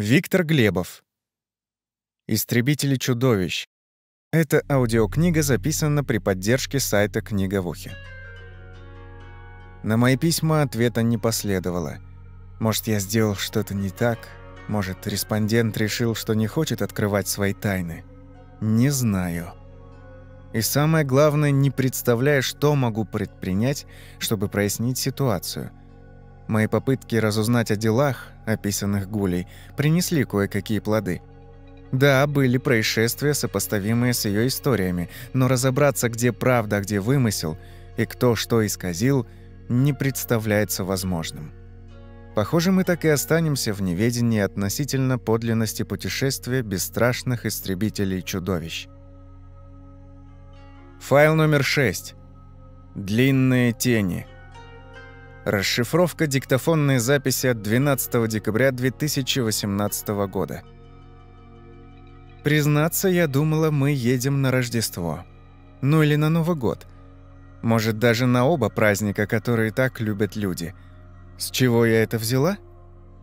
Виктор Глебов. «Истребители чудовищ». Эта аудиокнига записана при поддержке сайта «Книговухи». На мои письма ответа не последовало. Может, я сделал что-то не так? Может, респондент решил, что не хочет открывать свои тайны? Не знаю. И самое главное, не представляя, что могу предпринять, чтобы прояснить ситуацию. Мои попытки разузнать о делах, описанных Гулей, принесли кое-какие плоды. Да, были происшествия, сопоставимые с ее историями, но разобраться, где правда, а где вымысел, и кто что исказил, не представляется возможным. Похоже, мы так и останемся в неведении относительно подлинности путешествия бесстрашных истребителей-чудовищ. Файл номер 6. Длинные тени – Расшифровка диктофонной записи от 12 декабря 2018 года. Признаться, я думала, мы едем на Рождество. Ну или на Новый год. Может, даже на оба праздника, которые так любят люди. С чего я это взяла?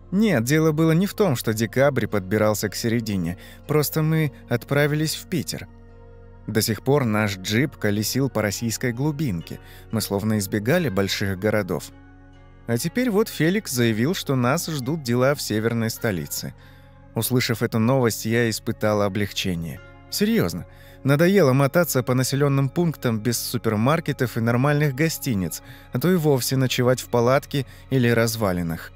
Нет, дело было не в том, что декабрь подбирался к середине. Просто мы отправились в Питер. До сих пор наш джип колесил по российской глубинке. Мы словно избегали больших городов. А теперь вот Феликс заявил, что нас ждут дела в северной столице. Услышав эту новость, я испытала облегчение. Серьезно, надоело мотаться по населенным пунктам без супермаркетов и нормальных гостиниц, а то и вовсе ночевать в палатке или развалинах.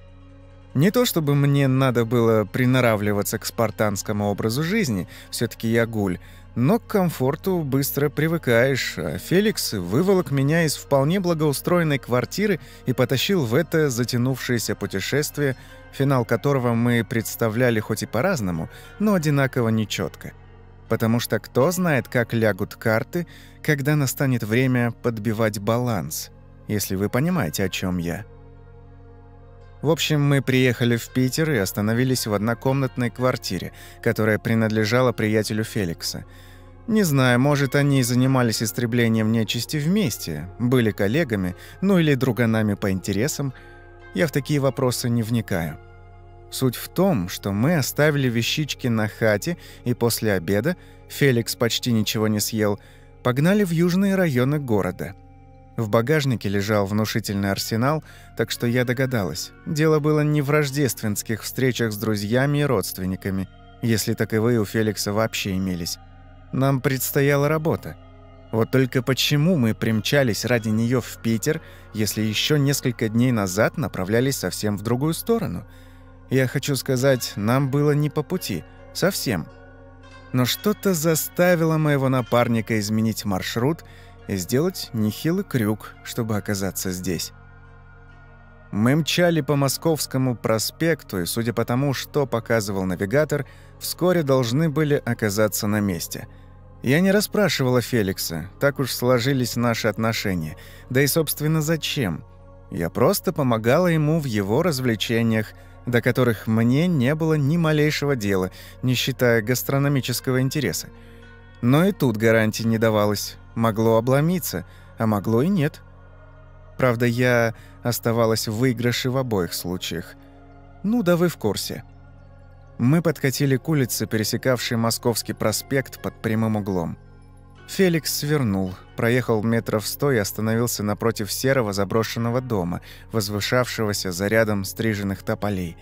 Не то чтобы мне надо было приноравливаться к спартанскому образу жизни, все таки я гуль, но к комфорту быстро привыкаешь, а Феликс выволок меня из вполне благоустроенной квартиры и потащил в это затянувшееся путешествие, финал которого мы представляли хоть и по-разному, но одинаково нечетко. Потому что кто знает, как лягут карты, когда настанет время подбивать баланс, если вы понимаете, о чем я. В общем, мы приехали в Питер и остановились в однокомнатной квартире, которая принадлежала приятелю Феликса. Не знаю, может, они и занимались истреблением нечисти вместе, были коллегами, ну или друганами по интересам. Я в такие вопросы не вникаю. Суть в том, что мы оставили вещички на хате, и после обеда, Феликс почти ничего не съел, погнали в южные районы города – в багажнике лежал внушительный арсенал, так что я догадалась. Дело было не в рождественских встречах с друзьями и родственниками, если так и вы у Феликса вообще имелись. Нам предстояла работа. Вот только почему мы примчались ради нее в Питер, если еще несколько дней назад направлялись совсем в другую сторону? Я хочу сказать, нам было не по пути. Совсем. Но что-то заставило моего напарника изменить маршрут – сделать нехилый крюк, чтобы оказаться здесь. Мы мчали по Московскому проспекту, и, судя по тому, что показывал навигатор, вскоре должны были оказаться на месте. Я не расспрашивала Феликса, так уж сложились наши отношения. Да и, собственно, зачем? Я просто помогала ему в его развлечениях, до которых мне не было ни малейшего дела, не считая гастрономического интереса. Но и тут гарантий не давалось могло обломиться, а могло и нет. Правда, я оставалась в выигрыше в обоих случаях. Ну да вы в курсе. Мы подкатили к улице, пересекавшей Московский проспект под прямым углом. Феликс свернул, проехал метров сто и остановился напротив серого заброшенного дома, возвышавшегося за рядом стриженных тополей.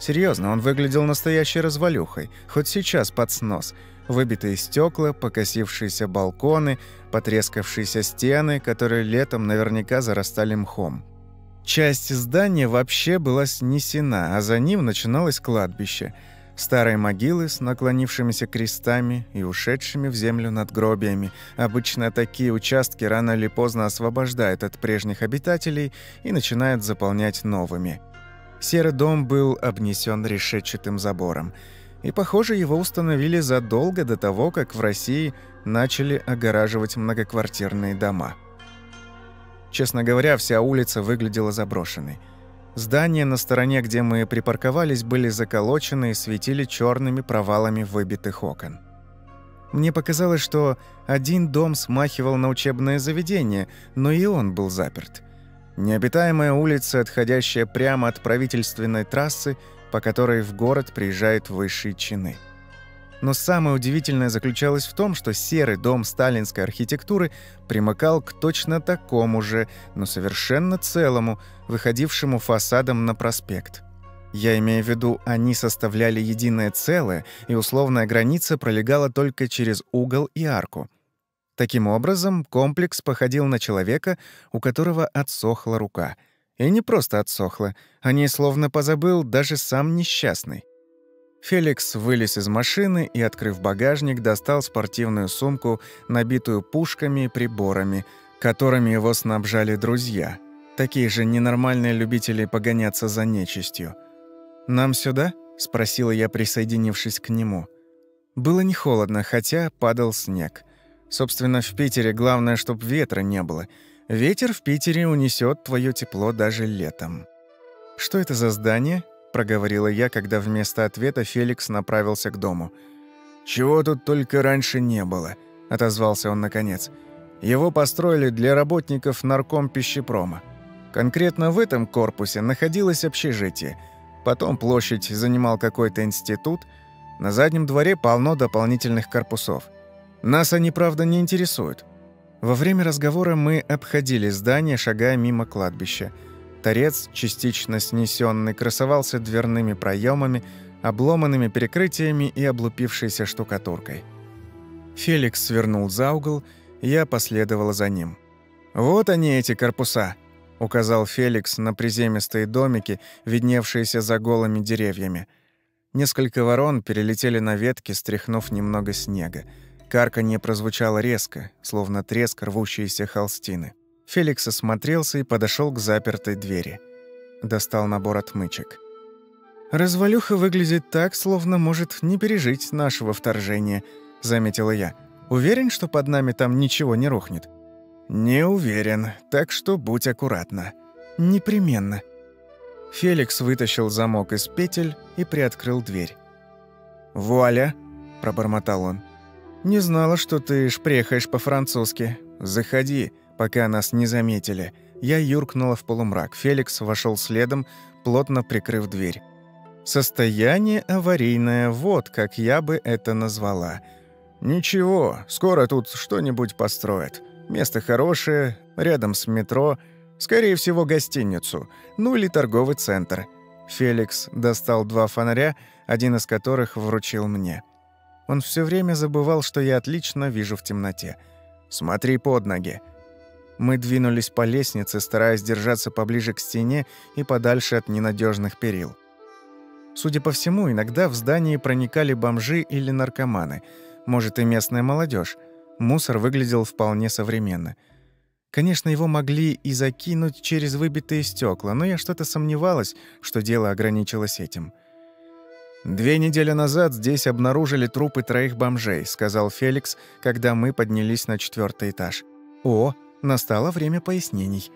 Серьезно, он выглядел настоящей развалюхой, хоть сейчас под снос – Выбитые стекла, покосившиеся балконы, потрескавшиеся стены, которые летом наверняка зарастали мхом. Часть здания вообще была снесена, а за ним начиналось кладбище. Старые могилы с наклонившимися крестами и ушедшими в землю надгробиями. Обычно такие участки рано или поздно освобождают от прежних обитателей и начинают заполнять новыми. Серый дом был обнесен решетчатым забором – и, похоже, его установили задолго до того, как в России начали огораживать многоквартирные дома. Честно говоря, вся улица выглядела заброшенной. Здания на стороне, где мы припарковались, были заколочены и светили черными провалами выбитых окон. Мне показалось, что один дом смахивал на учебное заведение, но и он был заперт. Необитаемая улица, отходящая прямо от правительственной трассы, по которой в город приезжают высшие чины. Но самое удивительное заключалось в том, что серый дом сталинской архитектуры примыкал к точно такому же, но совершенно целому, выходившему фасадом на проспект. Я имею в виду, они составляли единое целое, и условная граница пролегала только через угол и арку. Таким образом, комплекс походил на человека, у которого отсохла рука — и не просто отсохло, о ней словно позабыл даже сам несчастный. Феликс вылез из машины и, открыв багажник, достал спортивную сумку, набитую пушками и приборами, которыми его снабжали друзья, такие же ненормальные любители погоняться за нечистью. «Нам сюда?» – спросила я, присоединившись к нему. Было не холодно, хотя падал снег. Собственно, в Питере главное, чтобы ветра не было – Ветер в Питере унесет твое тепло даже летом. Что это за здание? проговорила я, когда вместо ответа Феликс направился к дому. Чего тут только раньше не было, отозвался он наконец. Его построили для работников нарком пищепрома. Конкретно в этом корпусе находилось общежитие. Потом площадь занимал какой-то институт. На заднем дворе полно дополнительных корпусов. Нас они, правда, не интересуют. Во время разговора мы обходили здание, шагая мимо кладбища. Торец, частично снесенный, красовался дверными проемами, обломанными перекрытиями и облупившейся штукатуркой. Феликс свернул за угол, я последовала за ним. «Вот они, эти корпуса», — указал Феликс на приземистые домики, видневшиеся за голыми деревьями. Несколько ворон перелетели на ветки, стряхнув немного снега. Карканье прозвучало резко, словно треск рвущейся холстины. Феликс осмотрелся и подошел к запертой двери. Достал набор отмычек. «Развалюха выглядит так, словно может не пережить нашего вторжения», — заметила я. «Уверен, что под нами там ничего не рухнет?» «Не уверен, так что будь аккуратна». «Непременно». Феликс вытащил замок из петель и приоткрыл дверь. «Вуаля!» – пробормотал он. «Не знала, что ты шпрехаешь по-французски. Заходи, пока нас не заметили». Я юркнула в полумрак. Феликс вошел следом, плотно прикрыв дверь. «Состояние аварийное, вот как я бы это назвала». «Ничего, скоро тут что-нибудь построят. Место хорошее, рядом с метро, скорее всего, гостиницу, ну или торговый центр». Феликс достал два фонаря, один из которых вручил мне. Он все время забывал, что я отлично вижу в темноте. «Смотри под ноги». Мы двинулись по лестнице, стараясь держаться поближе к стене и подальше от ненадежных перил. Судя по всему, иногда в здании проникали бомжи или наркоманы, может и местная молодежь. Мусор выглядел вполне современно. Конечно, его могли и закинуть через выбитые стекла, но я что-то сомневалась, что дело ограничилось этим – «Две недели назад здесь обнаружили трупы троих бомжей», — сказал Феликс, когда мы поднялись на четвертый этаж. «О, настало время пояснений».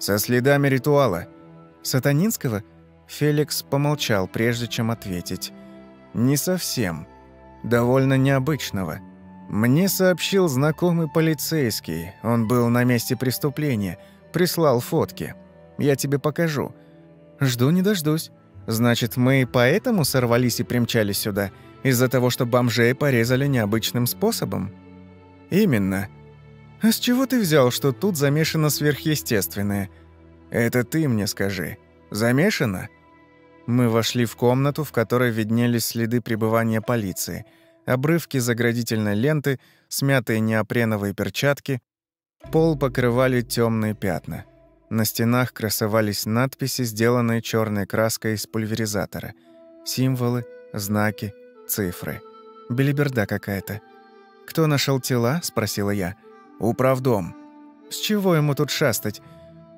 «Со следами ритуала». «Сатанинского?» Феликс помолчал, прежде чем ответить. «Не совсем. Довольно необычного. Мне сообщил знакомый полицейский. Он был на месте преступления. Прислал фотки. Я тебе покажу». «Жду не дождусь». Значит, мы поэтому сорвались и примчались сюда? Из-за того, что бомжей порезали необычным способом? Именно. А с чего ты взял, что тут замешано сверхъестественное? Это ты мне скажи. Замешано? Мы вошли в комнату, в которой виднелись следы пребывания полиции. Обрывки заградительной ленты, смятые неопреновые перчатки. Пол покрывали темные пятна. На стенах красовались надписи, сделанные черной краской из пульверизатора. Символы, знаки, цифры. Белиберда какая-то. «Кто нашел тела?» – спросила я. «Управдом». «С чего ему тут шастать?»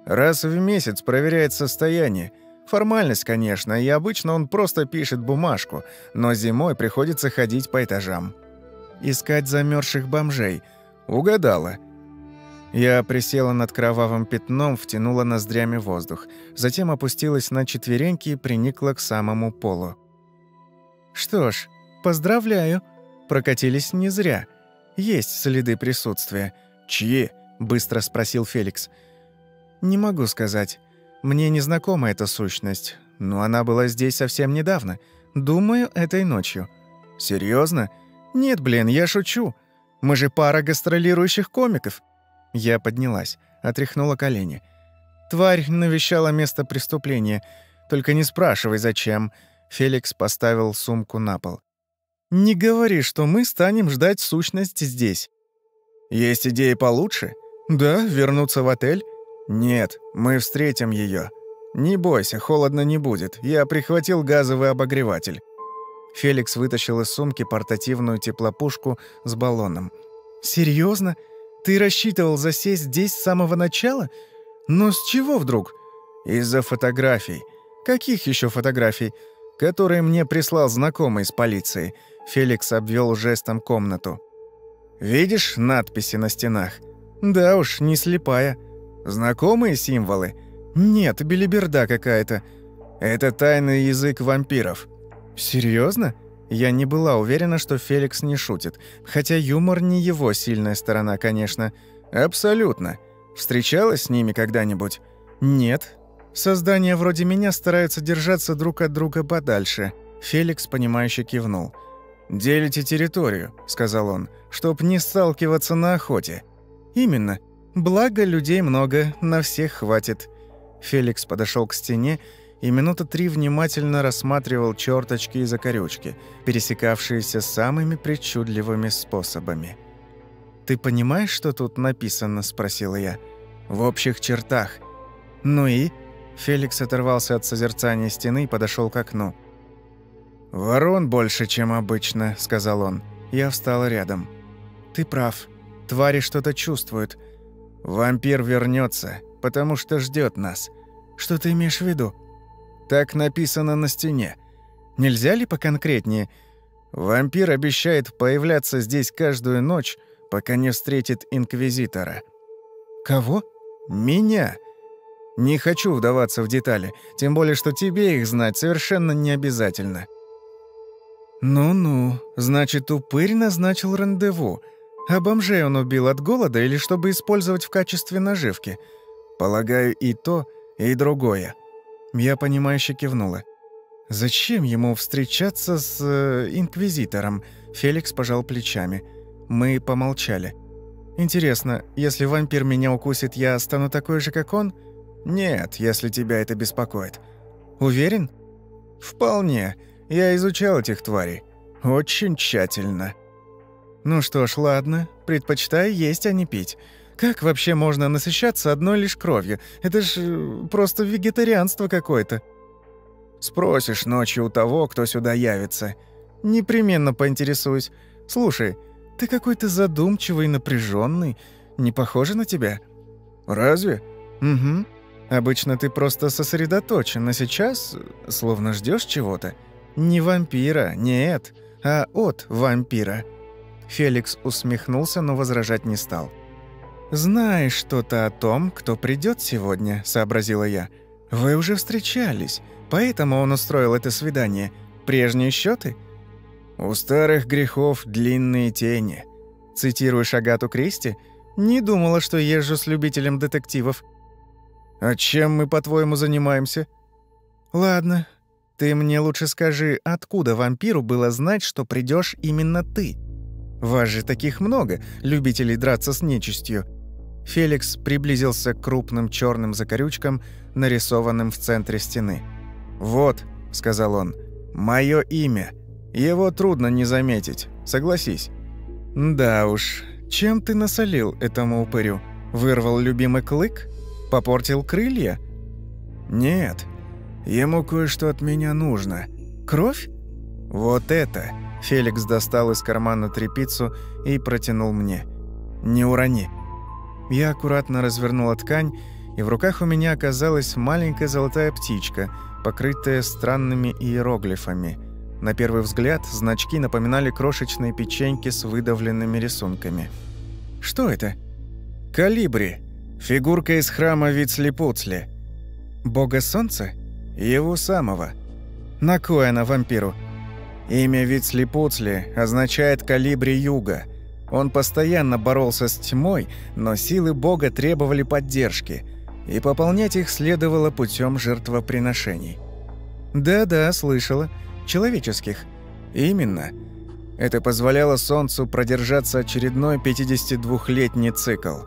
«Раз в месяц проверяет состояние. Формальность, конечно, и обычно он просто пишет бумажку, но зимой приходится ходить по этажам». «Искать замерзших бомжей». «Угадала». Я присела над кровавым пятном, втянула ноздрями воздух. Затем опустилась на четвереньки и приникла к самому полу. «Что ж, поздравляю. Прокатились не зря. Есть следы присутствия». «Чьи?» – быстро спросил Феликс. «Не могу сказать. Мне не знакома эта сущность. Но она была здесь совсем недавно. Думаю, этой ночью». «Серьезно? «Нет, блин, я шучу. Мы же пара гастролирующих комиков». Я поднялась, отряхнула колени. Тварь навещала место преступления. Только не спрашивай, зачем. Феликс поставил сумку на пол. «Не говори, что мы станем ждать сущности здесь». «Есть идеи получше?» «Да, вернуться в отель?» «Нет, мы встретим ее. Не бойся, холодно не будет. Я прихватил газовый обогреватель». Феликс вытащил из сумки портативную теплопушку с баллоном. «Серьезно?» Ты рассчитывал засесть здесь с самого начала? Но с чего вдруг? Из-за фотографий. Каких еще фотографий? Которые мне прислал знакомый из полиции. Феликс обвел жестом комнату. Видишь надписи на стенах? Да уж, не слепая. Знакомые символы? Нет, белиберда какая-то. Это тайный язык вампиров. Серьезно? Я не была уверена, что Феликс не шутит, хотя юмор не его сильная сторона, конечно. Абсолютно. Встречалась с ними когда-нибудь? Нет. Создания вроде меня стараются держаться друг от друга подальше. Феликс, понимающе кивнул. «Делите территорию», — сказал он, — «чтоб не сталкиваться на охоте». «Именно. Благо, людей много, на всех хватит». Феликс подошел к стене и минута три внимательно рассматривал черточки и закорючки, пересекавшиеся самыми причудливыми способами. «Ты понимаешь, что тут написано?» – спросила я. «В общих чертах». «Ну и?» Феликс оторвался от созерцания стены и подошел к окну. «Ворон больше, чем обычно», – сказал он. Я встала рядом. «Ты прав. Твари что-то чувствуют. Вампир вернется, потому что ждет нас. Что ты имеешь в виду?» Так написано на стене. Нельзя ли поконкретнее? Вампир обещает появляться здесь каждую ночь, пока не встретит Инквизитора. Кого? Меня. Не хочу вдаваться в детали, тем более, что тебе их знать совершенно не обязательно. Ну-ну, значит, упырь назначил рандеву. А бомжей он убил от голода или чтобы использовать в качестве наживки? Полагаю, и то, и другое. Я понимающе кивнула. «Зачем ему встречаться с э, Инквизитором?» Феликс пожал плечами. Мы помолчали. «Интересно, если вампир меня укусит, я стану такой же, как он?» «Нет, если тебя это беспокоит». «Уверен?» «Вполне. Я изучал этих тварей. Очень тщательно». «Ну что ж, ладно. Предпочитаю есть, а не пить. Как вообще можно насыщаться одной лишь кровью? Это ж э, просто вегетарианство какое-то. Спросишь ночью у того, кто сюда явится. Непременно поинтересуюсь. Слушай, ты какой-то задумчивый, напряженный. Не похоже на тебя? Разве? Угу. Обычно ты просто сосредоточен, а сейчас э, словно ждешь чего-то. Не вампира, нет, а от вампира. Феликс усмехнулся, но возражать не стал. — «Знаешь что-то о том, кто придет сегодня», — сообразила я. «Вы уже встречались, поэтому он устроил это свидание. Прежние счеты? «У старых грехов длинные тени». Цитируешь Агату Кристи? «Не думала, что езжу с любителем детективов». «А чем мы, по-твоему, занимаемся?» «Ладно, ты мне лучше скажи, откуда вампиру было знать, что придешь именно ты? Вас же таких много, любителей драться с нечистью. Феликс приблизился к крупным черным закорючкам, нарисованным в центре стены. «Вот», — сказал он, — «моё имя. Его трудно не заметить, согласись». «Да уж, чем ты насолил этому упырю? Вырвал любимый клык? Попортил крылья?» «Нет, ему кое-что от меня нужно». «Кровь?» «Вот это!» Феликс достал из кармана трепицу и протянул мне. «Не урони». Я аккуратно развернула ткань, и в руках у меня оказалась маленькая золотая птичка, покрытая странными иероглифами. На первый взгляд значки напоминали крошечные печеньки с выдавленными рисунками. «Что это?» «Калибри. Фигурка из храма Вицлипуцли. Бога Солнца? Его самого. На кой она вампиру?» Имя Вицлипуцли означает «калибри юга», он постоянно боролся с тьмой, но силы Бога требовали поддержки, и пополнять их следовало путем жертвоприношений. Да-да, слышала. Человеческих. Именно. Это позволяло Солнцу продержаться очередной 52-летний цикл.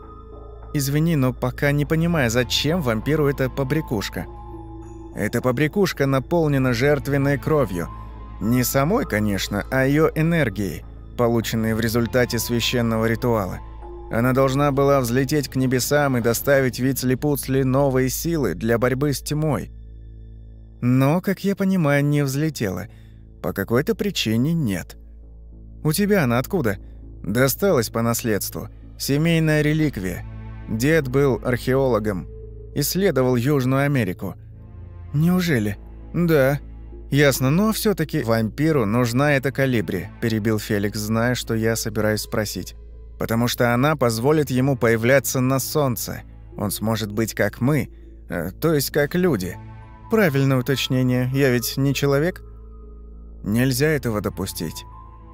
Извини, но пока не понимаю, зачем вампиру эта побрякушка. Эта побрякушка наполнена жертвенной кровью. Не самой, конечно, а ее энергией – полученные в результате священного ритуала. Она должна была взлететь к небесам и доставить Вицлипуцли новые силы для борьбы с тьмой. Но, как я понимаю, не взлетела. По какой-то причине нет. У тебя она откуда? Досталась по наследству. Семейная реликвия. Дед был археологом. Исследовал Южную Америку. Неужели? Да. «Ясно, но все таки вампиру нужна эта калибри», – перебил Феликс, зная, что я собираюсь спросить. «Потому что она позволит ему появляться на солнце. Он сможет быть как мы, э, то есть как люди». «Правильное уточнение. Я ведь не человек?» «Нельзя этого допустить».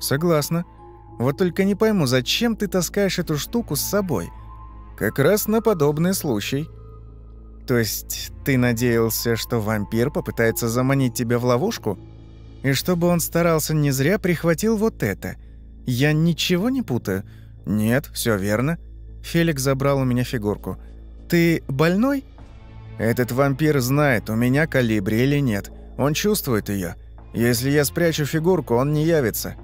«Согласна. Вот только не пойму, зачем ты таскаешь эту штуку с собой?» «Как раз на подобный случай», то есть ты надеялся, что вампир попытается заманить тебя в ловушку? И чтобы он старался не зря, прихватил вот это. Я ничего не путаю? Нет, все верно. Феликс забрал у меня фигурку. Ты больной? Этот вампир знает, у меня калибри или нет. Он чувствует ее. Если я спрячу фигурку, он не явится.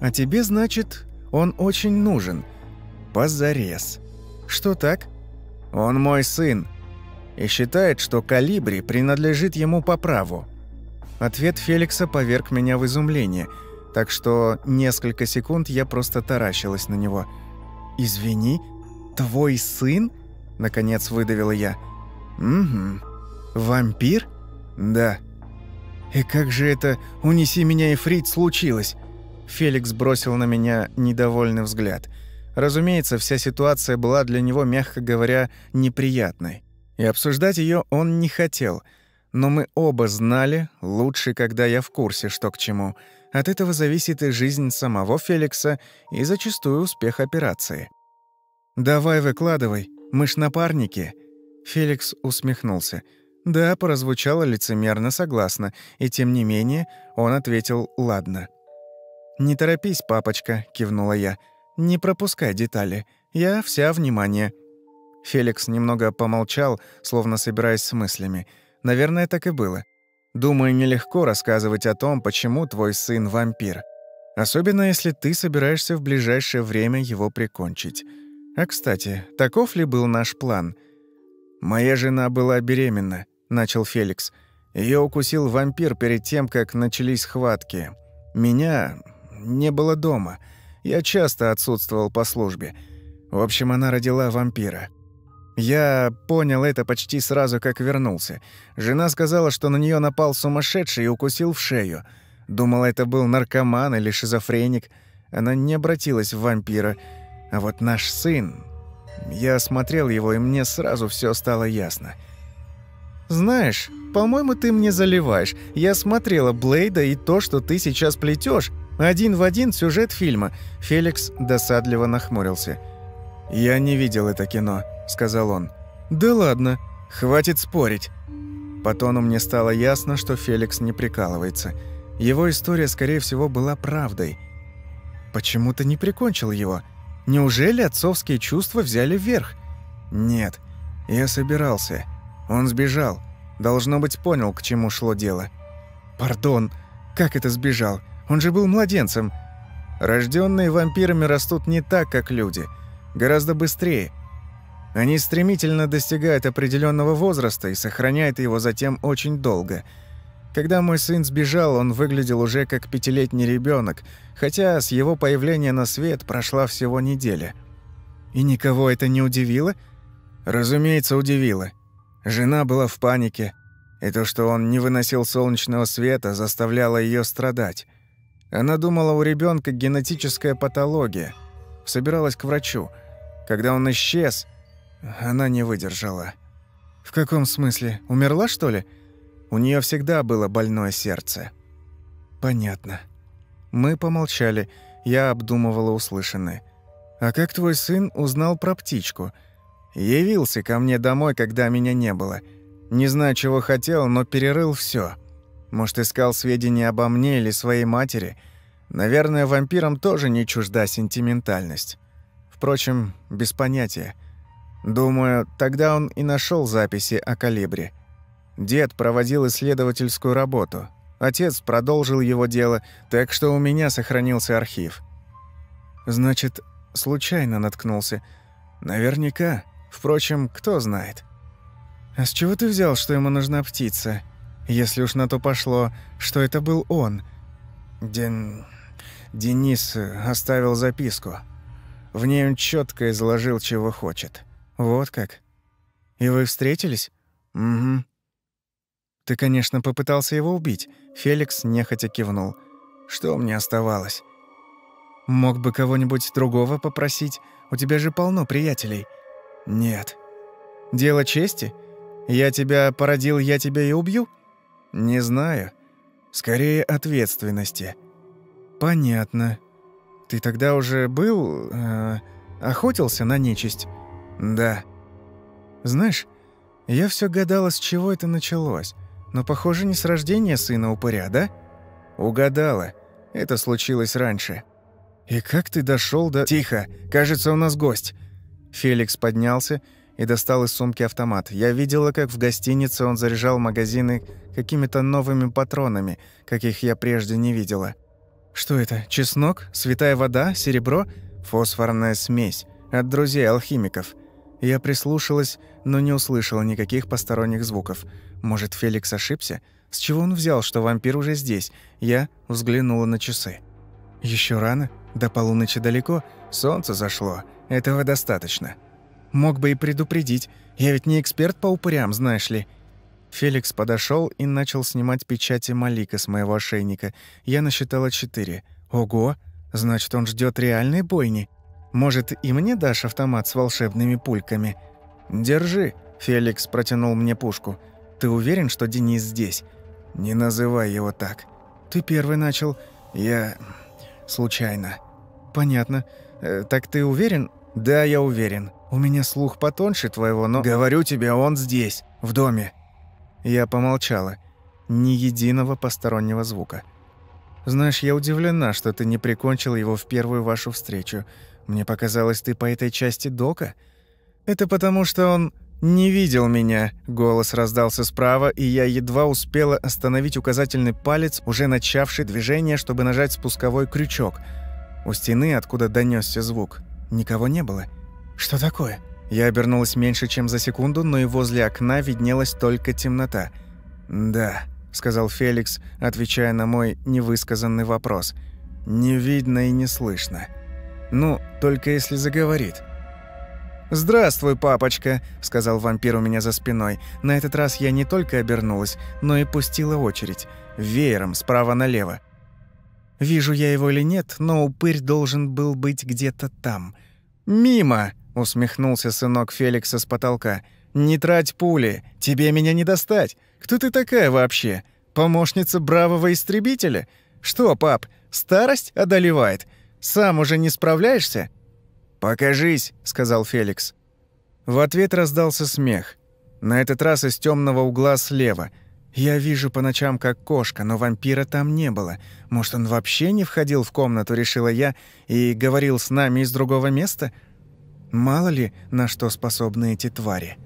А тебе, значит, он очень нужен. Позарез. Что так? Он мой сын и считает, что «Калибри» принадлежит ему по праву. Ответ Феликса поверг меня в изумление, так что несколько секунд я просто таращилась на него. «Извини, твой сын?» – наконец выдавила я. «Угу. Вампир?» «Да». «И как же это «Унеси меня, и Фрид случилось?» Феликс бросил на меня недовольный взгляд. Разумеется, вся ситуация была для него, мягко говоря, неприятной и обсуждать ее он не хотел, но мы оба знали, лучше, когда я в курсе, что к чему. От этого зависит и жизнь самого Феликса, и зачастую успех операции. «Давай выкладывай, мы ж напарники». Феликс усмехнулся. Да, прозвучало лицемерно, согласно, и тем не менее он ответил «ладно». «Не торопись, папочка», — кивнула я. «Не пропускай детали. Я вся внимание». Феликс немного помолчал, словно собираясь с мыслями. «Наверное, так и было. Думаю, нелегко рассказывать о том, почему твой сын вампир. Особенно, если ты собираешься в ближайшее время его прикончить. А, кстати, таков ли был наш план?» «Моя жена была беременна», — начал Феликс. Ее укусил вампир перед тем, как начались схватки. Меня не было дома. Я часто отсутствовал по службе. В общем, она родила вампира. Я понял это почти сразу, как вернулся. Жена сказала, что на нее напал сумасшедший и укусил в шею. Думала, это был наркоман или шизофреник. Она не обратилась в вампира. А вот наш сын... Я осмотрел его, и мне сразу все стало ясно. «Знаешь, по-моему, ты мне заливаешь. Я смотрела Блейда и то, что ты сейчас плетешь. Один в один сюжет фильма». Феликс досадливо нахмурился. «Я не видел это кино» сказал он. «Да ладно, хватит спорить». По тону мне стало ясно, что Феликс не прикалывается. Его история, скорее всего, была правдой. Почему ты не прикончил его? Неужели отцовские чувства взяли вверх? Нет, я собирался. Он сбежал. Должно быть, понял, к чему шло дело. Пардон, как это сбежал? Он же был младенцем. Рожденные вампирами растут не так, как люди. Гораздо быстрее. Они стремительно достигают определенного возраста и сохраняют его затем очень долго. Когда мой сын сбежал, он выглядел уже как пятилетний ребенок, хотя с его появления на свет прошла всего неделя. И никого это не удивило? Разумеется, удивило. Жена была в панике, и то, что он не выносил солнечного света, заставляло ее страдать. Она думала, у ребенка генетическая патология. Собиралась к врачу. Когда он исчез, она не выдержала. «В каком смысле? Умерла, что ли?» У нее всегда было больное сердце. «Понятно». Мы помолчали, я обдумывала услышанное. «А как твой сын узнал про птичку?» «Явился ко мне домой, когда меня не было. Не знаю, чего хотел, но перерыл все. Может, искал сведения обо мне или своей матери. Наверное, вампирам тоже не чужда сентиментальность. Впрочем, без понятия». Думаю, тогда он и нашел записи о калибре. Дед проводил исследовательскую работу. Отец продолжил его дело, так что у меня сохранился архив. Значит, случайно наткнулся. Наверняка. Впрочем, кто знает. А с чего ты взял, что ему нужна птица? Если уж на то пошло, что это был он. Ден... Денис оставил записку. В ней он четко изложил, чего хочет. Вот как. И вы встретились? Угу. Ты, конечно, попытался его убить. Феликс нехотя кивнул. Что мне оставалось? Мог бы кого-нибудь другого попросить. У тебя же полно приятелей. Нет. Дело чести? Я тебя породил, я тебя и убью? Не знаю. Скорее, ответственности. Понятно. Ты тогда уже был... Э, охотился на нечисть? «Да». «Знаешь, я все гадала, с чего это началось, но, похоже, не с рождения сына упыря, да?» «Угадала. Это случилось раньше». «И как ты дошел до...» «Тихо! Кажется, у нас гость!» Феликс поднялся и достал из сумки автомат. Я видела, как в гостинице он заряжал магазины какими-то новыми патронами, каких я прежде не видела. «Что это? Чеснок? Святая вода? Серебро?» «Фосфорная смесь. От друзей-алхимиков. Я прислушалась, но не услышала никаких посторонних звуков. Может, Феликс ошибся? С чего он взял, что вампир уже здесь? Я взглянула на часы. Еще рано? До полуночи далеко? Солнце зашло. Этого достаточно. Мог бы и предупредить. Я ведь не эксперт по упырям, знаешь ли. Феликс подошел и начал снимать печати Малика с моего ошейника. Я насчитала четыре. Ого! Значит, он ждет реальной бойни. Может, и мне дашь автомат с волшебными пульками? Держи, Феликс протянул мне пушку. Ты уверен, что Денис здесь? Не называй его так. Ты первый начал. Я случайно. Понятно. Э, так ты уверен? Да, я уверен. У меня слух потоньше твоего, но говорю тебе, он здесь, в доме. Я помолчала. Ни единого постороннего звука. Знаешь, я удивлена, что ты не прикончил его в первую вашу встречу. Мне показалось, ты по этой части Дока. Это потому, что он не видел меня. Голос раздался справа, и я едва успела остановить указательный палец, уже начавший движение, чтобы нажать спусковой крючок. У стены, откуда донесся звук, никого не было. Что такое? Я обернулась меньше, чем за секунду, но и возле окна виднелась только темнота. Да, сказал Феликс, отвечая на мой невысказанный вопрос. Не видно и не слышно. Ну, только если заговорит. «Здравствуй, папочка», — сказал вампир у меня за спиной. На этот раз я не только обернулась, но и пустила очередь. Веером справа налево. Вижу я его или нет, но упырь должен был быть где-то там. «Мимо!» — усмехнулся сынок Феликса с потолка. «Не трать пули! Тебе меня не достать! Кто ты такая вообще? Помощница бравого истребителя? Что, пап, старость одолевает? Сам уже не справляешься?» «Покажись», — сказал Феликс. В ответ раздался смех. На этот раз из темного угла слева. Я вижу по ночам как кошка, но вампира там не было. Может, он вообще не входил в комнату, решила я, и говорил с нами из другого места? Мало ли, на что способны эти твари.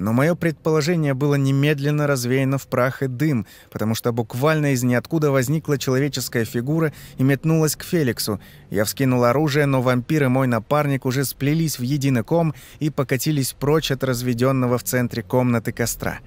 Но мое предположение было немедленно развеяно в прах и дым, потому что буквально из ниоткуда возникла человеческая фигура и метнулась к Феликсу. Я вскинул оружие, но вампир и мой напарник уже сплелись в единый ком и покатились прочь от разведенного в центре комнаты костра.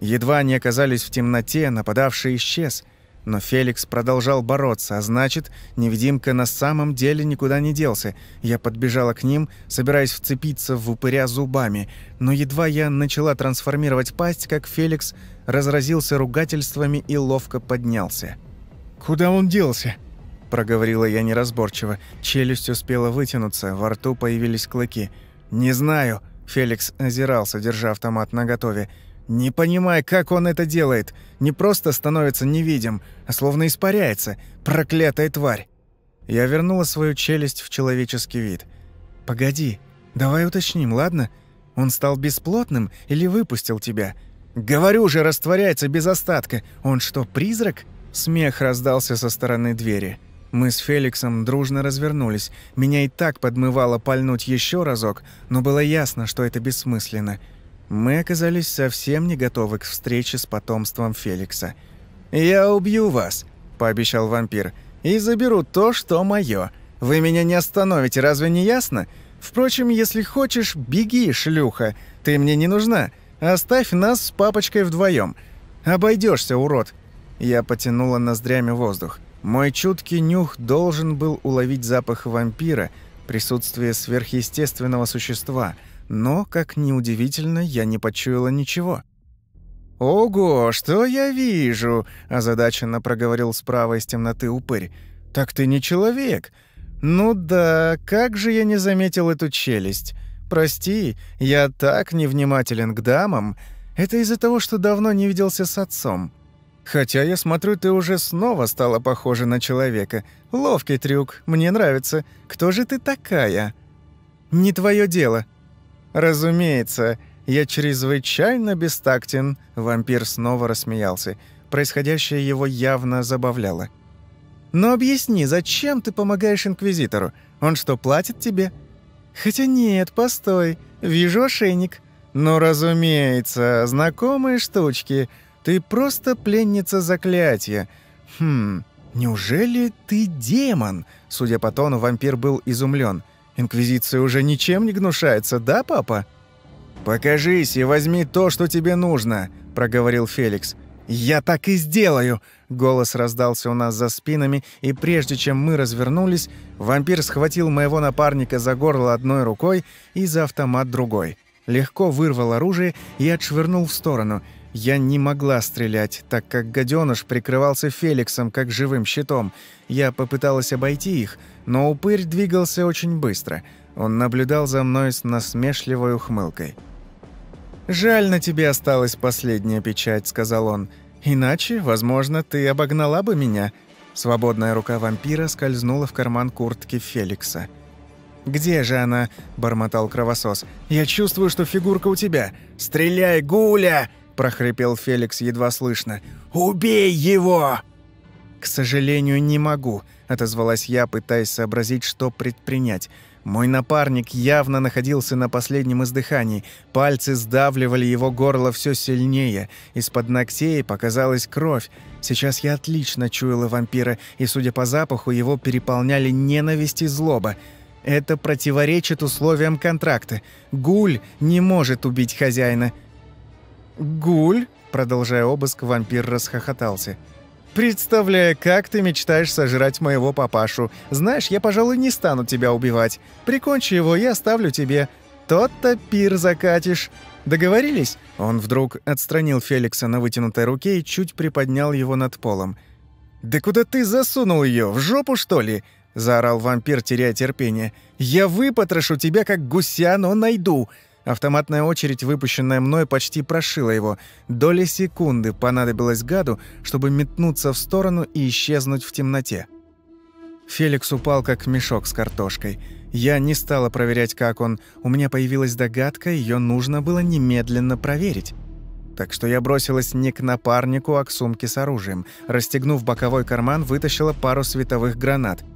Едва они оказались в темноте, нападавший исчез — но Феликс продолжал бороться, а значит, невидимка на самом деле никуда не делся. Я подбежала к ним, собираясь вцепиться в упыря зубами, но едва я начала трансформировать пасть, как Феликс разразился ругательствами и ловко поднялся. «Куда он делся?» – проговорила я неразборчиво. Челюсть успела вытянуться, во рту появились клыки. «Не знаю», – Феликс озирался, держа автомат наготове. Не понимая, как он это делает, не просто становится невидим, а словно испаряется, проклятая тварь. Я вернула свою челюсть в человеческий вид. «Погоди, давай уточним, ладно? Он стал бесплотным или выпустил тебя?» «Говорю же, растворяется без остатка. Он что, призрак?» Смех раздался со стороны двери. Мы с Феликсом дружно развернулись. Меня и так подмывало пальнуть еще разок, но было ясно, что это бессмысленно мы оказались совсем не готовы к встрече с потомством Феликса. «Я убью вас», – пообещал вампир, – «и заберу то, что мое. Вы меня не остановите, разве не ясно? Впрочем, если хочешь, беги, шлюха, ты мне не нужна. Оставь нас с папочкой вдвоем. Обойдешься, урод». Я потянула ноздрями воздух. Мой чуткий нюх должен был уловить запах вампира, присутствие сверхъестественного существа – но, как ни удивительно, я не почуяла ничего. «Ого, что я вижу!» – озадаченно проговорил справа из темноты упырь. «Так ты не человек!» «Ну да, как же я не заметил эту челюсть! Прости, я так невнимателен к дамам! Это из-за того, что давно не виделся с отцом. Хотя, я смотрю, ты уже снова стала похожа на человека. Ловкий трюк, мне нравится. Кто же ты такая?» «Не твое дело», «Разумеется, я чрезвычайно бестактен», — вампир снова рассмеялся. Происходящее его явно забавляло. «Но объясни, зачем ты помогаешь Инквизитору? Он что, платит тебе?» «Хотя нет, постой, вижу ошейник». «Ну, разумеется, знакомые штучки. Ты просто пленница заклятия. Хм, неужели ты демон?» Судя по тону, вампир был изумлен. «Демон?» Инквизиция уже ничем не гнушается, да, папа?» «Покажись и возьми то, что тебе нужно», — проговорил Феликс. «Я так и сделаю!» — голос раздался у нас за спинами, и прежде чем мы развернулись, вампир схватил моего напарника за горло одной рукой и за автомат другой. Легко вырвал оружие и отшвырнул в сторону — я не могла стрелять, так как гаденыш прикрывался Феликсом как живым щитом. Я попыталась обойти их, но упырь двигался очень быстро. Он наблюдал за мной с насмешливой ухмылкой. «Жаль, на тебе осталась последняя печать», — сказал он. «Иначе, возможно, ты обогнала бы меня». Свободная рука вампира скользнула в карман куртки Феликса. «Где же она?» – бормотал кровосос. «Я чувствую, что фигурка у тебя. Стреляй, Гуля!» прохрипел Феликс едва слышно. «Убей его!» «К сожалению, не могу», — отозвалась я, пытаясь сообразить, что предпринять. Мой напарник явно находился на последнем издыхании. Пальцы сдавливали его горло все сильнее. Из-под ногтей показалась кровь. Сейчас я отлично чуяла вампира, и, судя по запаху, его переполняли ненависть и злоба. Это противоречит условиям контракта. Гуль не может убить хозяина. «Гуль!» — продолжая обыск, вампир расхохотался. Представляю, как ты мечтаешь сожрать моего папашу. Знаешь, я, пожалуй, не стану тебя убивать. Прикончи его, я оставлю тебе. Тот-то пир закатишь. Договорились?» Он вдруг отстранил Феликса на вытянутой руке и чуть приподнял его над полом. «Да куда ты засунул ее? В жопу, что ли?» — заорал вампир, теряя терпение. «Я выпотрошу тебя, как гуся, но найду. Автоматная очередь, выпущенная мной, почти прошила его. Доли секунды понадобилось гаду, чтобы метнуться в сторону и исчезнуть в темноте. Феликс упал, как мешок с картошкой. Я не стала проверять, как он. У меня появилась догадка, ее нужно было немедленно проверить. Так что я бросилась не к напарнику, а к сумке с оружием. Расстегнув боковой карман, вытащила пару световых гранат –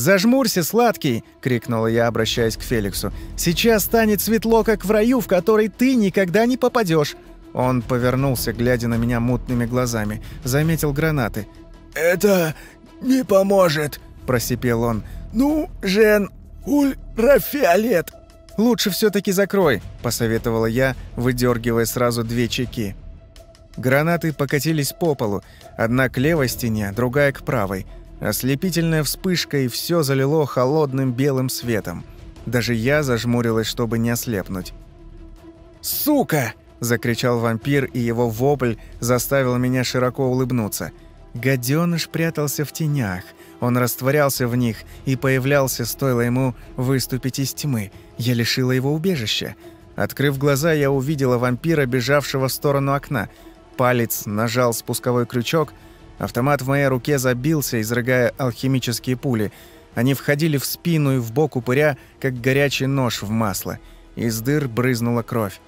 «Зажмурься, сладкий!» — крикнула я, обращаясь к Феликсу. «Сейчас станет светло, как в раю, в который ты никогда не попадешь!» Он повернулся, глядя на меня мутными глазами, заметил гранаты. «Это не поможет!» — просипел он. «Ну, Жен, ультрафиолет!» «Лучше все-таки закрой», — посоветовала я, выдергивая сразу две чеки. Гранаты покатились по полу, одна к левой стене, другая к правой — Ослепительная вспышка, и все залило холодным белым светом. Даже я зажмурилась, чтобы не ослепнуть. «Сука!» – закричал вампир, и его вопль заставил меня широко улыбнуться. Гаденыш прятался в тенях. Он растворялся в них и появлялся, стоило ему выступить из тьмы. Я лишила его убежища. Открыв глаза, я увидела вампира, бежавшего в сторону окна. Палец нажал спусковой крючок – Автомат в моей руке забился, изрыгая алхимические пули. Они входили в спину и в бок упыря, как горячий нож в масло. Из дыр брызнула кровь.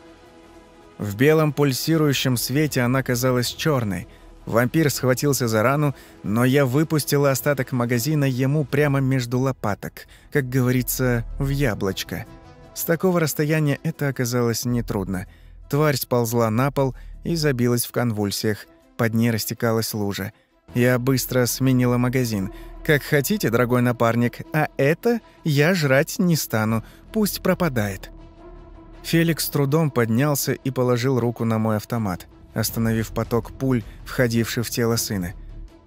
В белом пульсирующем свете она казалась черной. Вампир схватился за рану, но я выпустила остаток магазина ему прямо между лопаток, как говорится, в яблочко. С такого расстояния это оказалось нетрудно. Тварь сползла на пол и забилась в конвульсиях. Под ней растекалась лужа. Я быстро сменила магазин. Как хотите, дорогой напарник, а это я жрать не стану. Пусть пропадает. Феликс трудом поднялся и положил руку на мой автомат, остановив поток пуль, входивший в тело сына.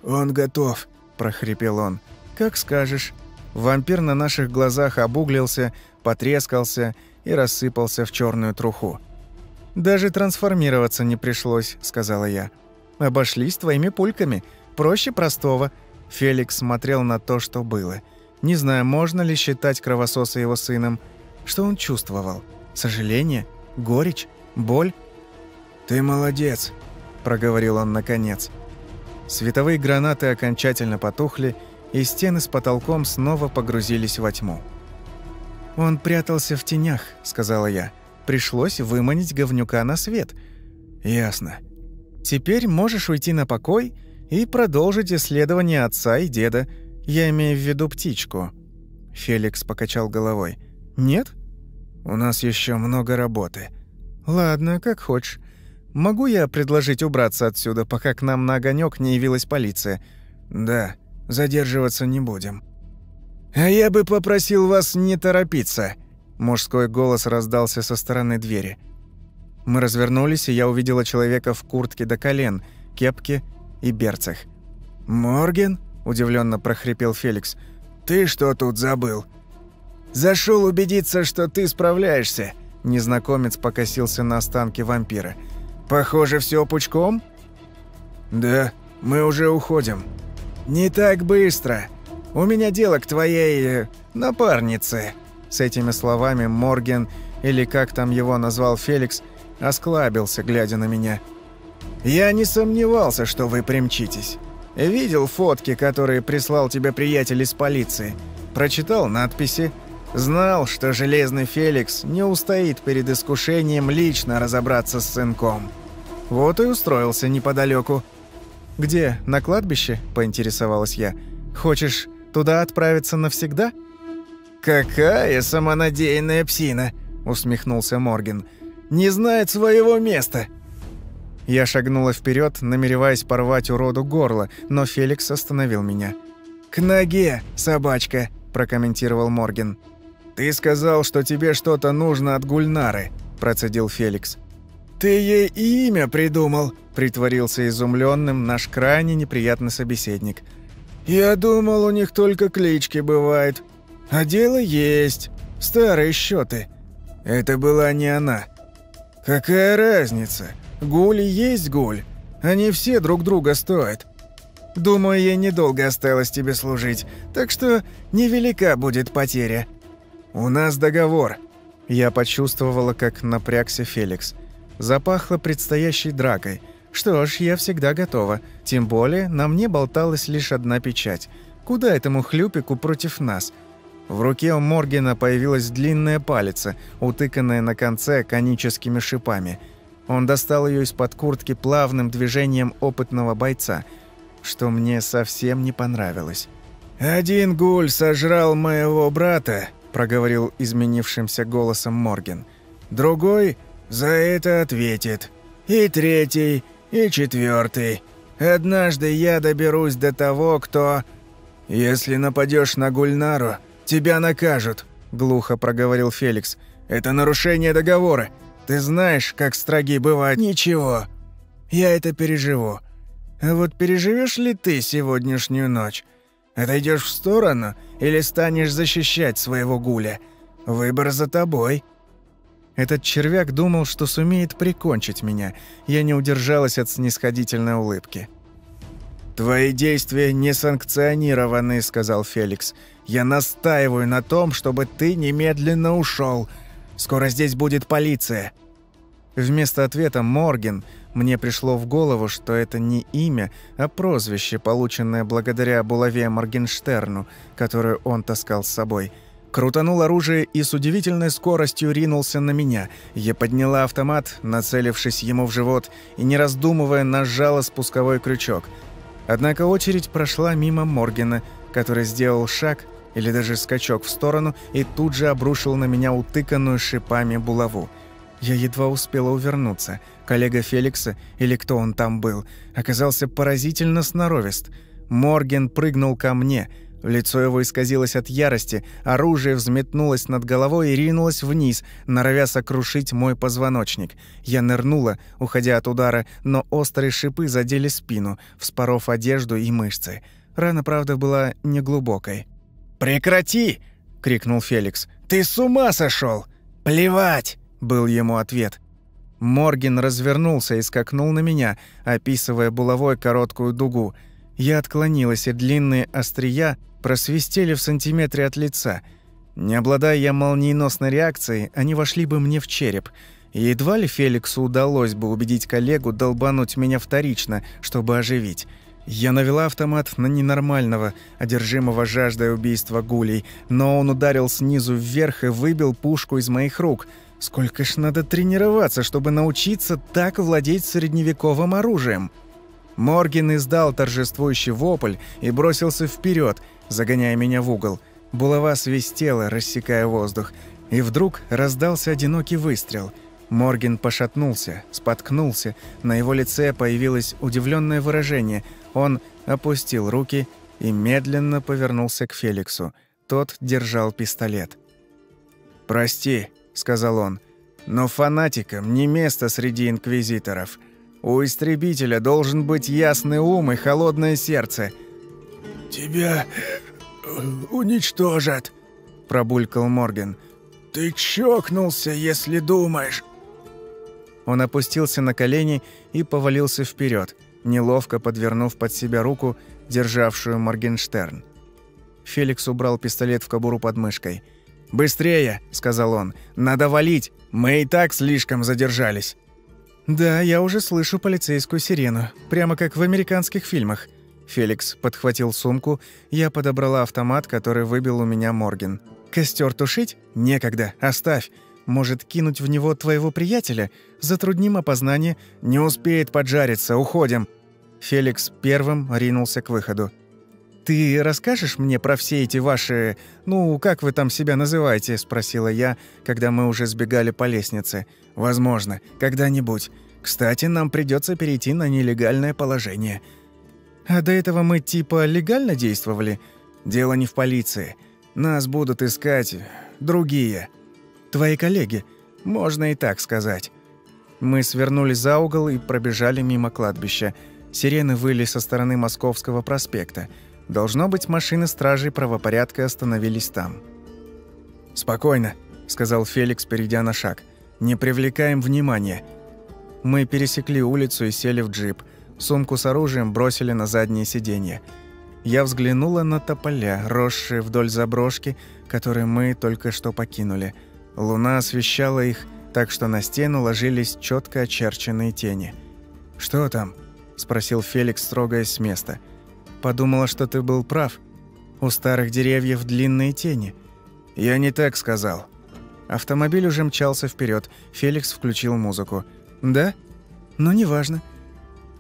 «Он готов», – прохрипел он. «Как скажешь». Вампир на наших глазах обуглился, потрескался и рассыпался в черную труху. «Даже трансформироваться не пришлось», – сказала я. «Обошлись твоими пульками. Проще простого. Феликс смотрел на то, что было. Не знаю, можно ли считать кровососа его сыном. Что он чувствовал? Сожаление? Горечь? Боль? «Ты молодец», – проговорил он наконец. Световые гранаты окончательно потухли, и стены с потолком снова погрузились во тьму. «Он прятался в тенях», – сказала я. «Пришлось выманить говнюка на свет». «Ясно. Теперь можешь уйти на покой и продолжить исследование отца и деда. Я имею в виду птичку». Феликс покачал головой. «Нет? У нас еще много работы». «Ладно, как хочешь. Могу я предложить убраться отсюда, пока к нам на огонек не явилась полиция?» «Да, задерживаться не будем». «А я бы попросил вас не торопиться», — мужской голос раздался со стороны двери. Мы развернулись, и я увидела человека в куртке до колен, кепке и берцах. «Морген?» – удивленно прохрипел Феликс. «Ты что тут забыл?» «Зашел убедиться, что ты справляешься», – незнакомец покосился на останки вампира. «Похоже, все пучком?» «Да, мы уже уходим». «Не так быстро. У меня дело к твоей... Э, напарнице». С этими словами Морген, или как там его назвал Феликс, осклабился, глядя на меня – «Я не сомневался, что вы примчитесь. Видел фотки, которые прислал тебе приятель из полиции. Прочитал надписи. Знал, что Железный Феликс не устоит перед искушением лично разобраться с сынком. Вот и устроился неподалеку». «Где? На кладбище?» – поинтересовалась я. «Хочешь туда отправиться навсегда?» «Какая самонадеянная псина!» – усмехнулся Морген. «Не знает своего места!» Я шагнула вперед, намереваясь порвать уроду горло, но Феликс остановил меня. «К ноге, собачка!» – прокомментировал Морген. «Ты сказал, что тебе что-то нужно от Гульнары», – процедил Феликс. «Ты ей имя придумал», – притворился изумленным наш крайне неприятный собеседник. «Я думал, у них только клички бывают. А дело есть. Старые счеты. Это была не она. Какая разница?» Гуль и есть гуль. Они все друг друга стоят. Думаю, ей недолго осталось тебе служить, так что невелика будет потеря. У нас договор. Я почувствовала, как напрягся Феликс. Запахло предстоящей дракой. Что ж, я всегда готова. Тем более, на мне болталась лишь одна печать. Куда этому хлюпику против нас? В руке у Моргена появилась длинная палец, утыканная на конце коническими шипами – он достал ее из-под куртки плавным движением опытного бойца, что мне совсем не понравилось. «Один гуль сожрал моего брата», — проговорил изменившимся голосом Морген. «Другой за это ответит. И третий, и четвертый. Однажды я доберусь до того, кто...» «Если нападешь на Гульнару, тебя накажут», — глухо проговорил Феликс. «Это нарушение договора. Ты знаешь, как строги бывают. Ничего. Я это переживу. А вот переживешь ли ты сегодняшнюю ночь? Отойдешь в сторону или станешь защищать своего гуля? Выбор за тобой. Этот червяк думал, что сумеет прикончить меня. Я не удержалась от снисходительной улыбки. «Твои действия не санкционированы», — сказал Феликс. «Я настаиваю на том, чтобы ты немедленно ушел. Скоро здесь будет полиция!» Вместо ответа «Морген» мне пришло в голову, что это не имя, а прозвище, полученное благодаря булаве Моргенштерну, которую он таскал с собой. Крутанул оружие и с удивительной скоростью ринулся на меня. Я подняла автомат, нацелившись ему в живот, и, не раздумывая, нажала спусковой крючок. Однако очередь прошла мимо Моргена, который сделал шаг – или даже скачок в сторону и тут же обрушил на меня утыканную шипами булаву. Я едва успела увернуться. Коллега Феликса, или кто он там был, оказался поразительно сноровист. Морген прыгнул ко мне. Лицо его исказилось от ярости, оружие взметнулось над головой и ринулось вниз, норовя сокрушить мой позвоночник. Я нырнула, уходя от удара, но острые шипы задели спину, вспоров одежду и мышцы. Рана, правда, была неглубокой. «Прекрати!» — крикнул Феликс. «Ты с ума сошел! Плевать!» — был ему ответ. Морген развернулся и скакнул на меня, описывая булавой короткую дугу. Я отклонилась, и длинные острия просвистели в сантиметре от лица. Не обладая я молниеносной реакцией, они вошли бы мне в череп. Едва ли Феликсу удалось бы убедить коллегу долбануть меня вторично, чтобы оживить. Я навела автомат на ненормального, одержимого жаждой убийства гулей, но он ударил снизу вверх и выбил пушку из моих рук. Сколько ж надо тренироваться, чтобы научиться так владеть средневековым оружием? Морген издал торжествующий вопль и бросился вперед, загоняя меня в угол. Булава свистела, рассекая воздух. И вдруг раздался одинокий выстрел — Морген пошатнулся, споткнулся, на его лице появилось удивленное выражение, он опустил руки и медленно повернулся к Феликсу. Тот держал пистолет. «Прости», — сказал он, — «но фанатикам не место среди инквизиторов. У истребителя должен быть ясный ум и холодное сердце». «Тебя э, уничтожат», — пробулькал Морген. «Ты чокнулся, если думаешь». Он опустился на колени и повалился вперед неловко подвернув под себя руку, державшую Моргенштерн. Феликс убрал пистолет в кобуру под мышкой. «Быстрее!» – сказал он. «Надо валить! Мы и так слишком задержались!» «Да, я уже слышу полицейскую сирену, прямо как в американских фильмах». Феликс подхватил сумку, я подобрала автомат, который выбил у меня Морген. «Костер тушить? Некогда, оставь. Может, кинуть в него твоего приятеля? Затрудним опознание. Не успеет поджариться, уходим». Феликс первым ринулся к выходу. «Ты расскажешь мне про все эти ваши... Ну, как вы там себя называете?» – спросила я, когда мы уже сбегали по лестнице. «Возможно, когда-нибудь. Кстати, нам придется перейти на нелегальное положение». «А до этого мы типа легально действовали?» «Дело не в полиции. Нас будут искать другие». Твои коллеги, можно и так сказать. Мы свернули за угол и пробежали мимо кладбища. Сирены выли со стороны Московского проспекта. Должно быть, машины стражей правопорядка остановились там. «Спокойно», — сказал Феликс, перейдя на шаг. «Не привлекаем внимания». Мы пересекли улицу и сели в джип. Сумку с оружием бросили на заднее сиденье. Я взглянула на тополя, росшие вдоль заброшки, которые мы только что покинули — Луна освещала их, так что на стену ложились четко очерченные тени. «Что там?» – спросил Феликс, строгаясь с места. «Подумала, что ты был прав. У старых деревьев длинные тени». «Я не так сказал». Автомобиль уже мчался вперед. Феликс включил музыку. «Да? Но неважно.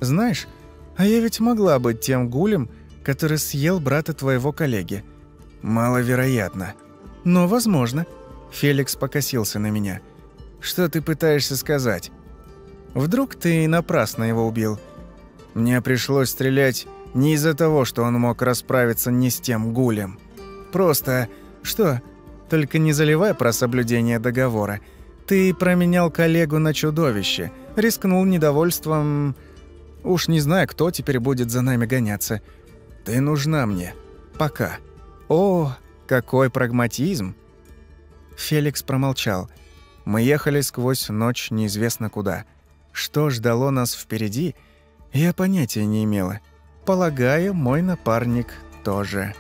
Знаешь, а я ведь могла быть тем гулем, который съел брата твоего коллеги». «Маловероятно». «Но возможно». Феликс покосился на меня. «Что ты пытаешься сказать? Вдруг ты напрасно его убил? Мне пришлось стрелять не из-за того, что он мог расправиться не с тем гулем. Просто... Что? Только не заливай про соблюдение договора. Ты променял коллегу на чудовище, рискнул недовольством... Уж не знаю, кто теперь будет за нами гоняться. Ты нужна мне. Пока. О, какой прагматизм!» Феликс промолчал. Мы ехали сквозь ночь неизвестно куда. Что ждало нас впереди, я понятия не имела. Полагаю, мой напарник тоже.